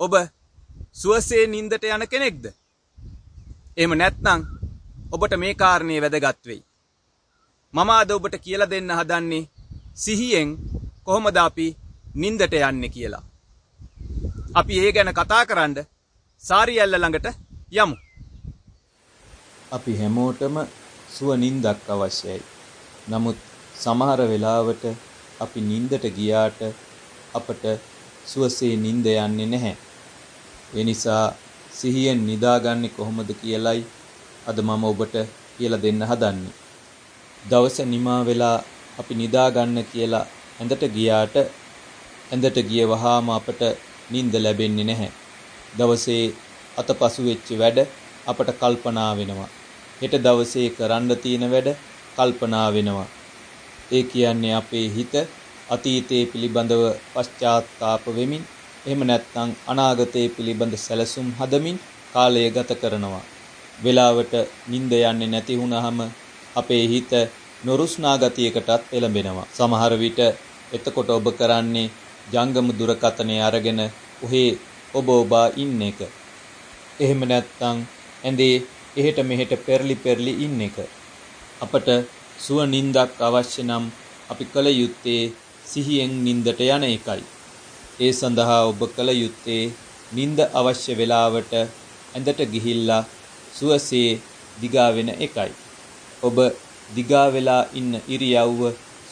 ඔබ සුවසේ නින්දට යන කෙනෙක්ද? එහෙම නැත්නම් ඔබට මේ කාරණේ වැදගත් වෙයි. මම අද ඔබට කියලා දෙන්න හදන්නේ සිහියෙන් කොහොමද අපි නින්දට යන්නේ කියලා. අපි ඒ ගැන කතා කරන්න සාරියල්ල ළඟට යමු. අපි හැමෝටම සුව නින්දක් අවශ්‍යයි. නමුත් සමහර වෙලාවට අපි නින්දට ගියාට අපට සුවසේ නින්ද යන්නේ නැහැ. ඒ නිසා සිහියෙන් නිදාගන්නේ කොහොමද කියලයි අද මම ඔබට කියලා දෙන්න හදන්නේ. දවස නිමා වෙලා අපි නිදාගන්න කියලා ඇඳට ගියාට ඇඳට ගිය වහාම අපට නිින්ද ලැබෙන්නේ නැහැ. දවසේ අතපසු වෙච්ච වැඩ අපට කල්පනා වෙනවා. හෙට දවසේ කරන්න තියෙන වැඩ කල්පනා වෙනවා. ඒ කියන්නේ අපේ හිත අතීතයේ පිළිබඳව පශ්චාත්තාප වෙමින් එහෙම නැත්නම් අනාගතයේ පිළිබඳ සැලසුම් හදමින් කාලය ගත කරනවා. වෙලාවට නිින්ද යන්නේ නැති වුනහම අපේ හිත නොරුස්නා ගතියකටත් එළඹෙනවා. සමහර විට එතකොට ඔබ කරන්නේ ජංගම දුරකථනය අරගෙන ඔහේ ඔබ ඔබා ඉන්න එක. එහෙම නැත්නම් ඇඳේ එහෙට මෙහෙට පෙරලි පෙරලි ඉන්න එක. අපට සුව නින්දක් අවශ්‍ය නම් අපි කල යුත්තේ සිහියෙන් නින්දට යන එකයි. ඒ සඳහා ඔබ කල යුත්තේ නින්ද අවශ්‍ය වෙලාවට ඇඳට ගිහිල්ලා සුවසේ දිගා වෙන එකයි. ඔබ දිගා වෙලා ඉන්න ඉරියව්ව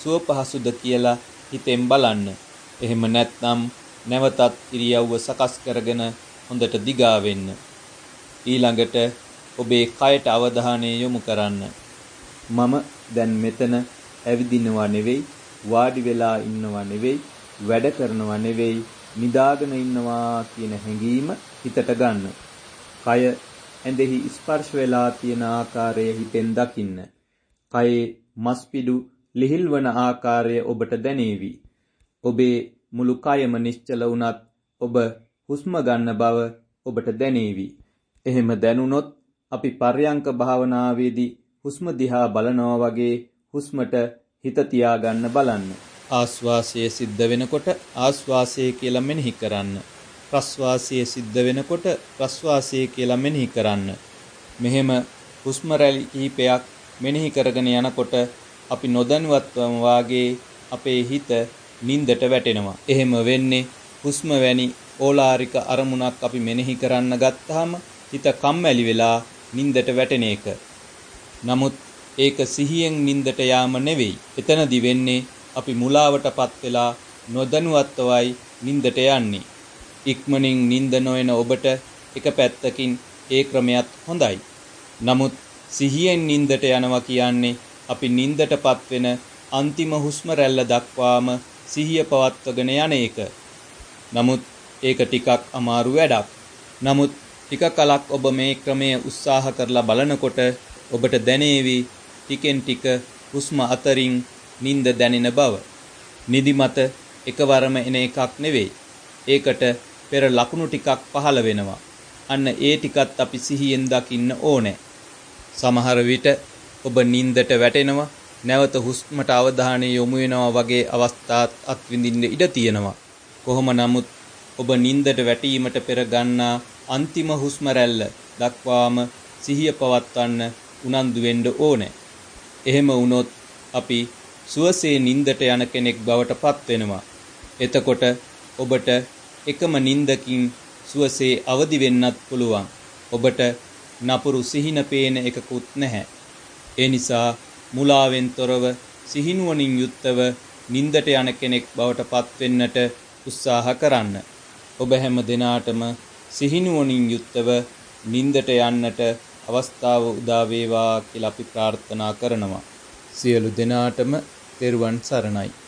සුව පහසුද කියලා හිතෙන් බලන්න. එහෙම නැත්නම් නැවතත් ඉරියව්ව සකස් කරගෙන හොඳට දිගා වෙන්න. ඊළඟට ඔබේ කයට අවධානය යොමු කරන්න. මම දැන් මෙතන ඇවිදිනවා නෙවෙයි වාඩි වෙලා ඉන්නවා නෙවෙයි වැඩ කරනවා නෙවෙයි නිදාගෙන ඉන්නවා කියන හැඟීම හිතට ගන්න. කය ඇඳෙහි ස්පර්ශ වෙලා තියෙන ආකාරය හිතෙන් දකින්න. කයේ මස්පිඩු ලිහිල්වන ආකාරය ඔබට දැනේවි. ඔබේ මුළු කයම නිශ්චල වුණත් ඔබ හුස්ම ගන්න බව ඔබට දැනේවි. එහෙම දැනුනොත් අපි පර්යංක භාවනාවේදී හුස්ම දිහා බලනවා වගේ හුස්මට හිත තියාගන්න බලන්න. ආස්වාසය සිද්ධ වෙනකොට ආස්වාසය කියලා මෙනෙහි කරන්න. ප්‍රස්වාසය සිද්ධ වෙනකොට ප්‍රස්වාසය කියලා මෙනෙහි කරන්න. මෙහෙම හුස්ම රැලි කිහිපයක් මෙනෙහි කරගෙන යනකොට අපි නොදැනුවත්වම වාගේ අපේ හිත නින්දට වැටෙනවා. එහෙම වෙන්නේ හුස්ම වැනි ඕලාරික අරමුණක් අපි මෙනෙහි කරන්න ගත්තාම හිත කම්මැලි වෙලා නින්දට වැටෙන එක. නමුත් ඒක සිහියෙන් නින්දට යාම නෙවෙයි. එතනදි වෙන්නේ අපි මුලාවටපත් වෙලා නොදැනුවත්වයි නින්දට යන්නේ. ඉක්මනින් නින්ද නොයන ඔබට එක පැත්තකින් ඒ ක්‍රමයක් හොඳයි. නමුත් සිහියෙන් නින්දට යනවා කියන්නේ අපි නින්දටපත් වෙන අන්තිම හුස්ම රැල්ල දක්වාම සිහිය පවත්වගෙන යන එක. නමුත් ඒක ටිකක් අමාරු වැඩක්. නමුත් ටික කලක් ඔබ මේ ක්‍රමය උත්සාහ කරලා බලනකොට ඔබට දැනේවි ටිකෙන් ටික හුස්ම අතරින් නිින්ද දැනෙන බව. නිදිමත එකවරම එන එකක් නෙවෙයි. ඒකට පෙර ලකුණු ටිකක් පහළ වෙනවා. අන්න ඒ ටිකත් අපි සිහියෙන් දකින්න ඕනේ. සමහර විට ඔබ නිින්දට වැටෙනවා නැවත හුස්මට අවධානය යොමු වෙනවා වගේ අවස්ථාත් අත්විඳින්න ඉඩ තියෙනවා. කොහොම නමුත් ඔබ නිින්දට වැටීමට පෙර ගන්නා අන්තිම හුස්ම රැල්ල දක්වාම සිහිය පවත්වන්න උනන්දු වෙන්න ඕනේ. එහෙම වුණොත් අපි සුවසේ නිින්දට යන කෙනෙක් බවට පත් වෙනවා. එතකොට ඔබට එකම නිින්දකින් සුවසේ අවදි වෙන්නත් පුළුවන්. ඔබට නපුරු සිහින පේන එකකුත් නැහැ. ඒ නිසා මුලාවෙන් තොරව සිහිනුවණින් යුක්තව නිින්දට යන කෙනෙක් බවට පත් වෙන්නට උත්සාහ කරන්න. ඔබ හැම දිනාටම සිහිනුවණින් යුක්තව නිින්දට යන්නට අවස්ථාව උදා වේවා කියලා අපි ප්‍රාර්ථනා කරනවා. සියලු දෙනාටම තෙරුවන් සරණයි.